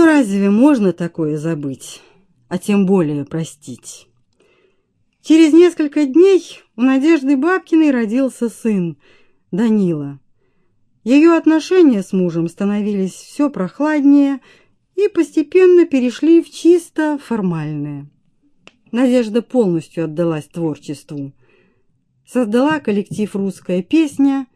Но разве можно такое забыть, а тем более простить? Через несколько дней у Надежды Бабкиной родился сын, Данила. Ее отношения с мужем становились все прохладнее и постепенно перешли в чисто формальные. Надежда полностью отдалась творчеству. Создала коллектив «Русская песня»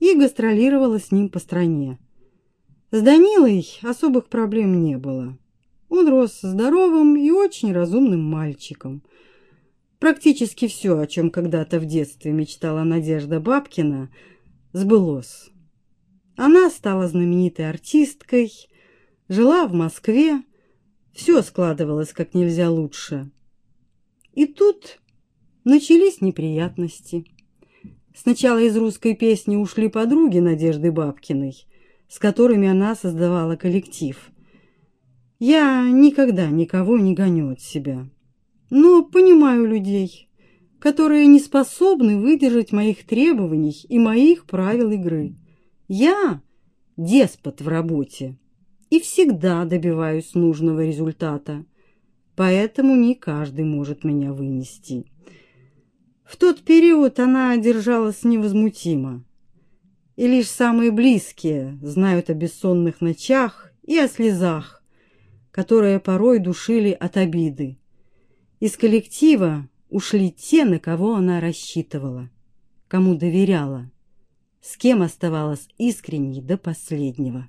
и гастролировала с ним по стране. С Данилой особых проблем не было. Он рос здоровым и очень разумным мальчиком. Практически все, о чем когда-то в детстве мечтала Надежда Бабкина, сбылось. Она стала знаменитой артисткой, жила в Москве, все складывалось как нельзя лучше. И тут начались неприятности. Сначала из русской песни ушли подруги Надежды Бабкиной, с которыми она создавала коллектив. Я никогда никого не гоню от себя, но понимаю людей, которые не способны выдержать моих требований и моих правил игры. Я деспот в работе и всегда добиваюсь нужного результата поэтому не каждый может меня вынести. В тот период она держалась невозмутимо, и лишь самые близкие знают о бессонных ночах и о слезах, которые порой душили от обиды. Из коллектива ушли те, на кого она рассчитывала, кому доверяла, с кем оставалась искренней до последнего.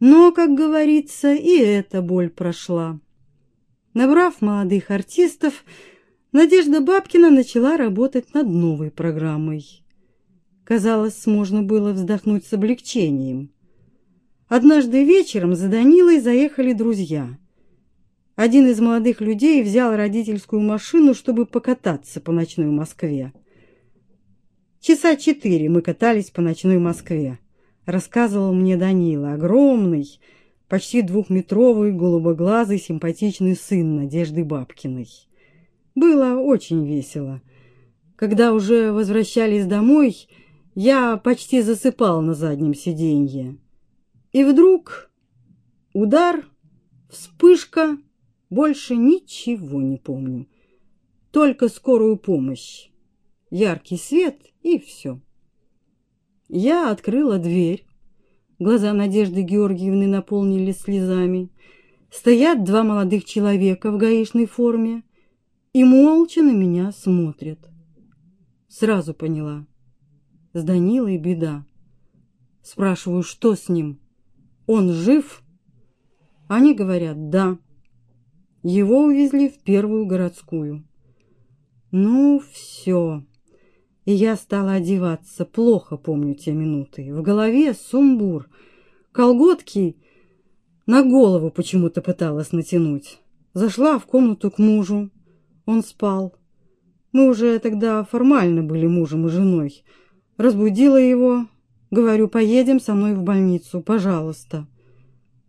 Но, как говорится, и эта боль прошла. Набрав молодых артистов, Надежда Бабкина начала работать над новой программой. Казалось, можно было вздохнуть с облегчением. Однажды вечером за Данилой заехали друзья. Один из молодых людей взял родительскую машину, чтобы покататься по ночной Москве. Часа четыре мы катались по ночной Москве, рассказывал мне Данила, огромный, почти двухметровый, голубоглазый, симпатичный сын Надежды Бабкиной. Было очень весело. Когда уже возвращались домой, я почти засыпал на заднем сиденье. И вдруг удар, вспышка, больше ничего не помню. Только скорую помощь, яркий свет и все. Я открыла дверь, Глаза Надежды Георгиевны наполнились слезами. Стоят два молодых человека в гаишной форме и молча на меня смотрят. Сразу поняла. С Данилой беда. Спрашиваю, что с ним? Он жив? Они говорят, да. Его увезли в первую городскую. Ну, все и я стала одеваться. Плохо помню те минуты. В голове сумбур. Колготки на голову почему-то пыталась натянуть. Зашла в комнату к мужу. Он спал. Мы уже тогда формально были мужем и женой. Разбудила его. Говорю, поедем со мной в больницу, пожалуйста.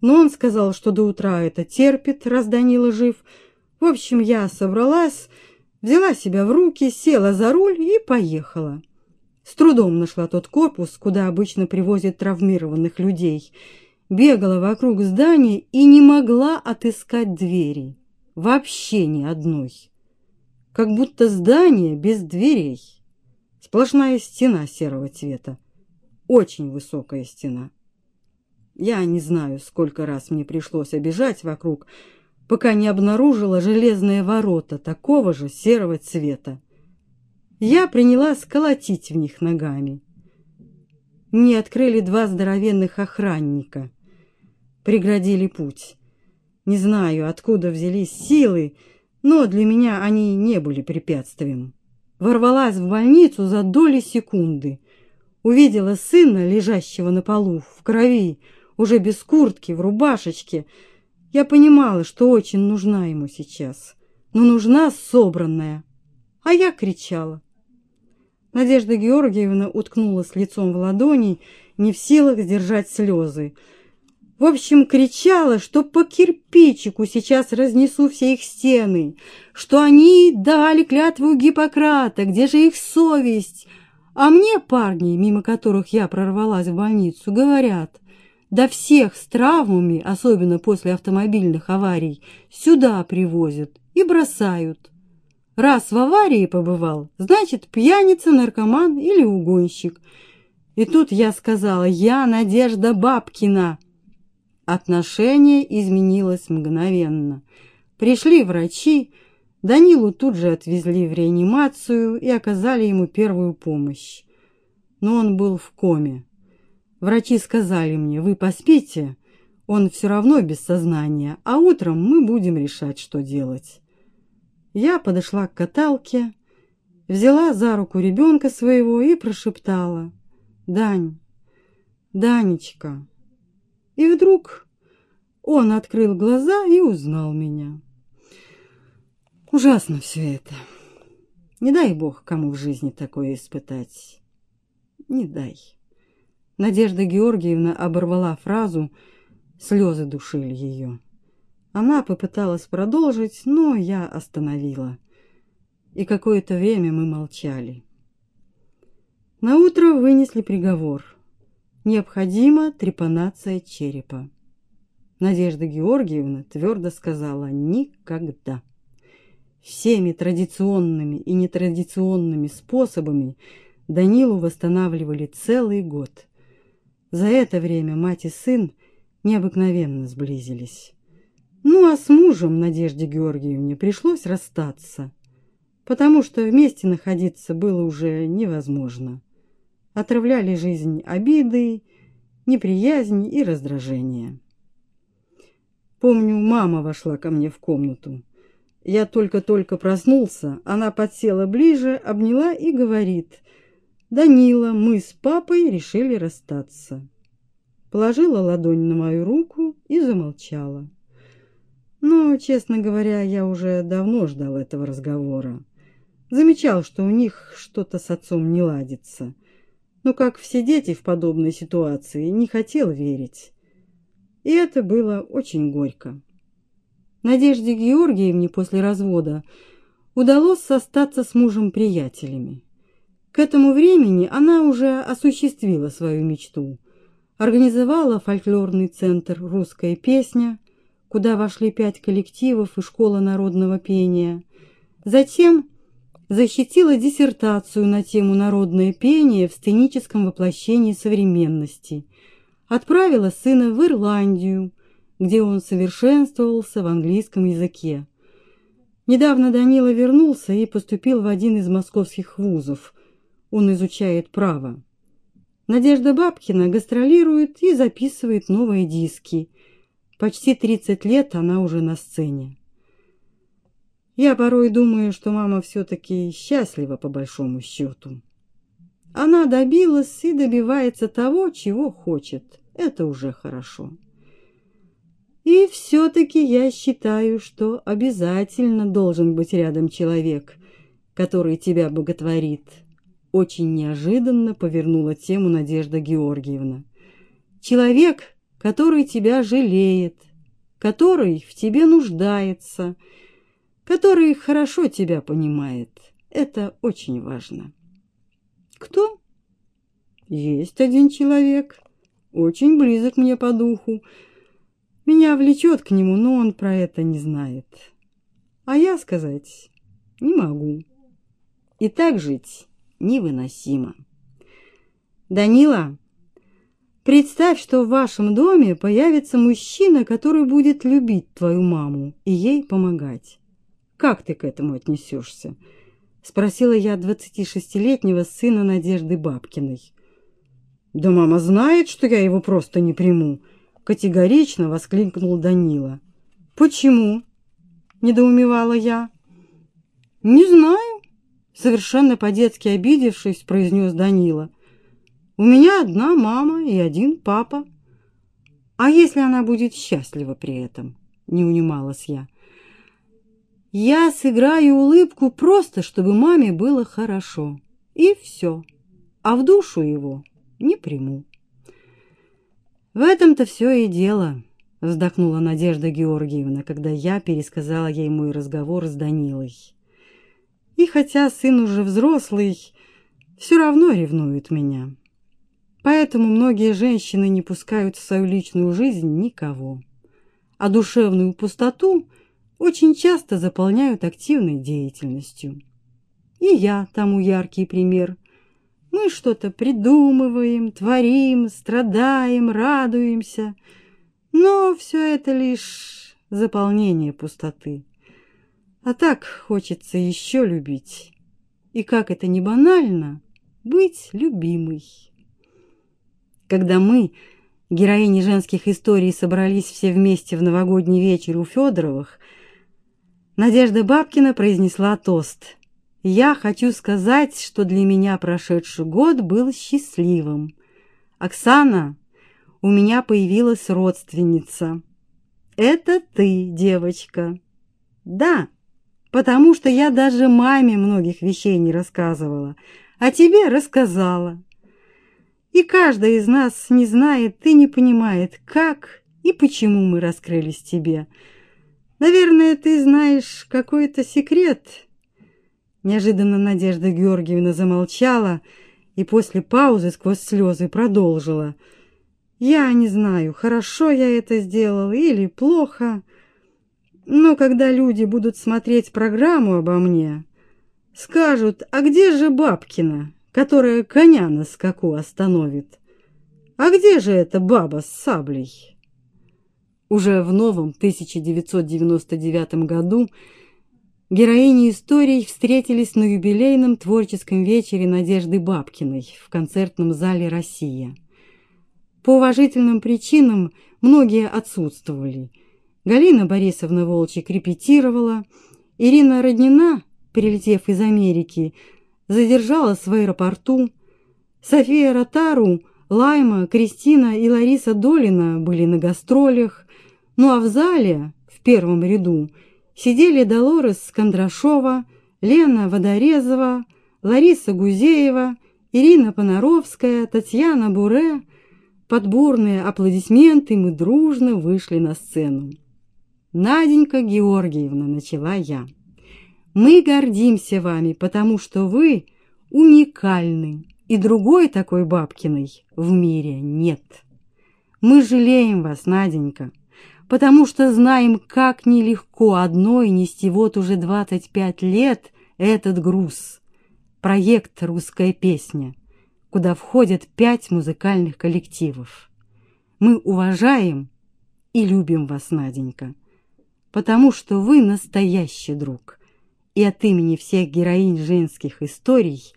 Но он сказал, что до утра это терпит, раз Данила жив. В общем, я собралась взяла себя в руки, села за руль и поехала. С трудом нашла тот корпус, куда обычно привозят травмированных людей. Бегала вокруг здания и не могла отыскать двери. Вообще ни одной. Как будто здание без дверей. Сплошная стена серого цвета. Очень высокая стена. Я не знаю, сколько раз мне пришлось обежать вокруг, пока не обнаружила железные ворота такого же серого цвета. Я принялась колотить в них ногами. Мне открыли два здоровенных охранника, преградили путь. Не знаю, откуда взялись силы, но для меня они не были препятствием. Ворвалась в больницу за доли секунды. Увидела сына, лежащего на полу, в крови, уже без куртки, в рубашечке, я понимала, что очень нужна ему сейчас, но нужна собранная. А я кричала. Надежда Георгиевна уткнулась лицом в ладони, не в силах сдержать слезы. В общем, кричала, что по кирпичику сейчас разнесу все их стены, что они дали клятву Гиппократа, где же их совесть? А мне парни, мимо которых я прорвалась в больницу, говорят, Да всех с травмами, особенно после автомобильных аварий, сюда привозят и бросают. Раз в аварии побывал, значит, пьяница, наркоман или угонщик. И тут я сказала, я Надежда Бабкина. Отношение изменилось мгновенно. Пришли врачи, Данилу тут же отвезли в реанимацию и оказали ему первую помощь. Но он был в коме. Врачи сказали мне, вы поспите, он все равно без сознания, а утром мы будем решать, что делать. Я подошла к каталке, взяла за руку ребенка своего и прошептала «Дань, Данечка». И вдруг он открыл глаза и узнал меня. Ужасно все это. Не дай бог кому в жизни такое испытать. Не дай. Надежда Георгиевна оборвала фразу, слезы душили ее. Она попыталась продолжить, но я остановила. И какое-то время мы молчали. На утро вынесли приговор. Необходима трепанация черепа. Надежда Георгиевна твердо сказала «никогда». Всеми традиционными и нетрадиционными способами Данилу восстанавливали целый год. За это время мать и сын необыкновенно сблизились. Ну а с мужем Надежде Георгиевне пришлось расстаться, потому что вместе находиться было уже невозможно. Отравляли жизнь обиды, неприязнь и раздражение. Помню, мама вошла ко мне в комнату. Я только-только проснулся, она подсела ближе, обняла и говорит: "Данила, мы с папой решили расстаться". Положила ладонь на мою руку и замолчала. Но, честно говоря, я уже давно ждал этого разговора. Замечал, что у них что-то с отцом не ладится. Но, как все дети в подобной ситуации, не хотел верить. И это было очень горько. Надежде Георгиевне после развода удалось остаться с мужем приятелями. К этому времени она уже осуществила свою мечту. Организовала фольклорный центр «Русская песня», куда вошли пять коллективов и школа народного пения. Затем защитила диссертацию на тему народное пение в сценическом воплощении современности. Отправила сына в Ирландию, где он совершенствовался в английском языке. Недавно Данила вернулся и поступил в один из московских вузов. Он изучает право. Надежда Бабкина гастролирует и записывает новые диски. Почти 30 лет она уже на сцене. Я порой думаю, что мама все-таки счастлива по большому счету. Она добилась и добивается того, чего хочет. Это уже хорошо. И все-таки я считаю, что обязательно должен быть рядом человек, который тебя боготворит. Очень неожиданно повернула тему Надежда Георгиевна. Человек, который тебя жалеет, который в тебе нуждается, который хорошо тебя понимает. Это очень важно. Кто? Есть один человек, очень близок мне по духу. Меня влечет к нему, но он про это не знает. А я сказать не могу. И так жить невыносимо. Данила, Представь, что в вашем доме появится мужчина, который будет любить твою маму и ей помогать. Как ты к этому отнесешься? спросила я двадцатишестилетнего сына Надежды Бабкиной. Да мама знает, что я его просто не приму, категорично воскликнул Данила. Почему? недоумевала я. Не знаю, совершенно по-детски обидевшись, произнес Данила. У меня одна мама и один папа. А если она будет счастлива при этом? Не унималась я. Я сыграю улыбку просто, чтобы маме было хорошо. И все. А в душу его не приму. В этом-то все и дело, вздохнула Надежда Георгиевна, когда я пересказала ей мой разговор с Данилой. И хотя сын уже взрослый, все равно ревнует меня. Поэтому многие женщины не пускают в свою личную жизнь никого. А душевную пустоту очень часто заполняют активной деятельностью. И я тому яркий пример. Мы что-то придумываем, творим, страдаем, радуемся, но все это лишь заполнение пустоты. А так хочется еще любить. И как это не банально, быть любимой. Когда мы, героини женских историй, собрались все вместе в новогодний вечер у Федоровых, Надежда Бабкина произнесла тост. «Я хочу сказать, что для меня прошедший год был счастливым. Оксана, у меня появилась родственница. Это ты, девочка». «Да, потому что я даже маме многих вещей не рассказывала, а тебе рассказала. И каждый из нас не знает и не понимает, как и почему мы раскрылись тебе. Наверное, ты знаешь какой-то секрет. Неожиданно Надежда Георгиевна замолчала и после паузы сквозь слезы продолжила. Я не знаю, хорошо я это сделала или плохо, но когда люди будут смотреть программу обо мне, скажут, а где же Бабкина? которая коня на скаку остановит. А где же эта баба с саблей? Уже в новом 1999 году героини историй встретились на юбилейном творческом вечере Надежды Бабкиной в концертном зале «Россия». По уважительным причинам многие отсутствовали. Галина Борисовна Волчек репетировала, Ирина Роднина, прилетев из Америки, задержалась в аэропорту. София Ротару, Лайма, Кристина и Лариса Долина были на гастролях, ну а в зале, в первом ряду, сидели Долорес Кондрашова, Лена Водорезова, Лариса Гузеева, Ирина Понаровская, Татьяна Буре. Под бурные аплодисменты мы дружно вышли на сцену. «Наденька Георгиевна», — начала я. Мы гордимся вами, потому что вы уникальны, и другой такой Бабкиной в мире нет. Мы жалеем вас, Наденька, потому что знаем, как нелегко одной нести вот уже 25 лет этот груз. Проект «Русская песня», куда входят пять музыкальных коллективов. Мы уважаем и любим вас, Наденька, потому что вы настоящий друг и от имени всех героинь женских историй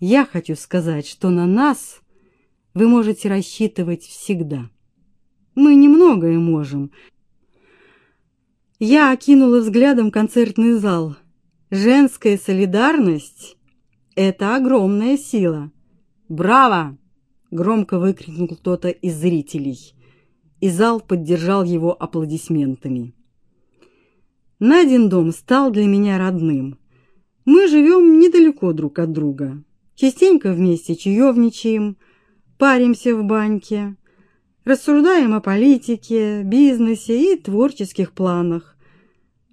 я хочу сказать, что на нас вы можете рассчитывать всегда. Мы немногое можем. Я окинула взглядом концертный зал. Женская солидарность — это огромная сила. «Браво!» — громко выкрикнул кто-то из зрителей, и зал поддержал его аплодисментами. Надин дом стал для меня родным. Мы живем недалеко друг от друга. Частенько вместе чаевничаем, паримся в баньке, рассуждаем о политике, бизнесе и творческих планах,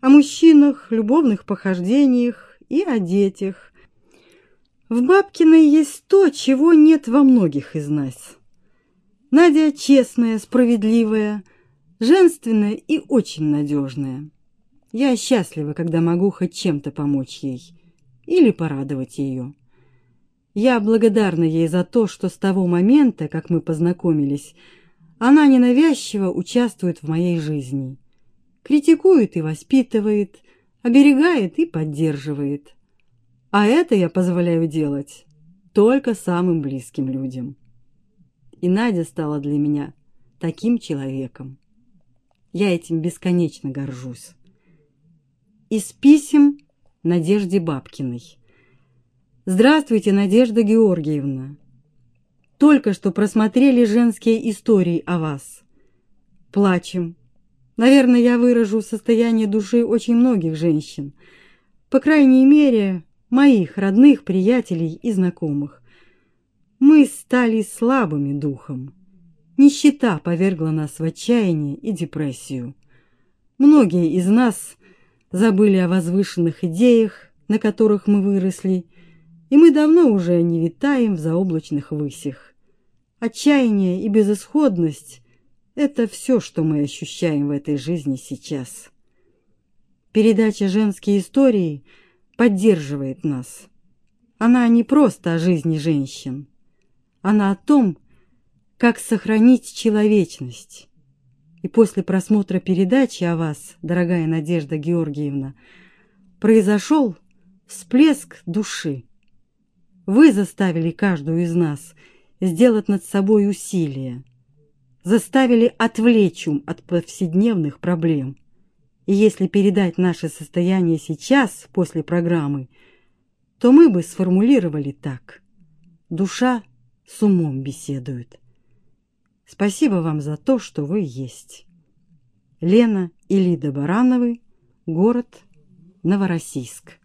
о мужчинах, любовных похождениях и о детях. В Бабкиной есть то, чего нет во многих из нас. Надя честная, справедливая, женственная и очень надежная. Я счастлива, когда могу хоть чем-то помочь ей или порадовать ее. Я благодарна ей за то, что с того момента, как мы познакомились, она ненавязчиво участвует в моей жизни. Критикует и воспитывает, оберегает и поддерживает. А это я позволяю делать только самым близким людям. И Надя стала для меня таким человеком. Я этим бесконечно горжусь. Из писем Надежде Бабкиной. Здравствуйте, Надежда Георгиевна. Только что просмотрели женские истории о вас. Плачем. Наверное, я выражу состояние души очень многих женщин. По крайней мере, моих родных, приятелей и знакомых. Мы стали слабыми духом. Нищета повергла нас в отчаяние и депрессию. Многие из нас забыли о возвышенных идеях, на которых мы выросли, и мы давно уже не витаем в заоблачных высях. Отчаяние и безысходность – это все, что мы ощущаем в этой жизни сейчас. Передача «Женские истории» поддерживает нас. Она не просто о жизни женщин. Она о том, как сохранить человечность. И после просмотра передачи о вас, дорогая Надежда Георгиевна, произошел всплеск души. Вы заставили каждую из нас сделать над собой усилия, заставили отвлечь ум от повседневных проблем. И если передать наше состояние сейчас, после программы, то мы бы сформулировали так. Душа с умом беседует. Спасибо вам за то, что вы есть. Лена и Лида Барановы, город Новороссийск.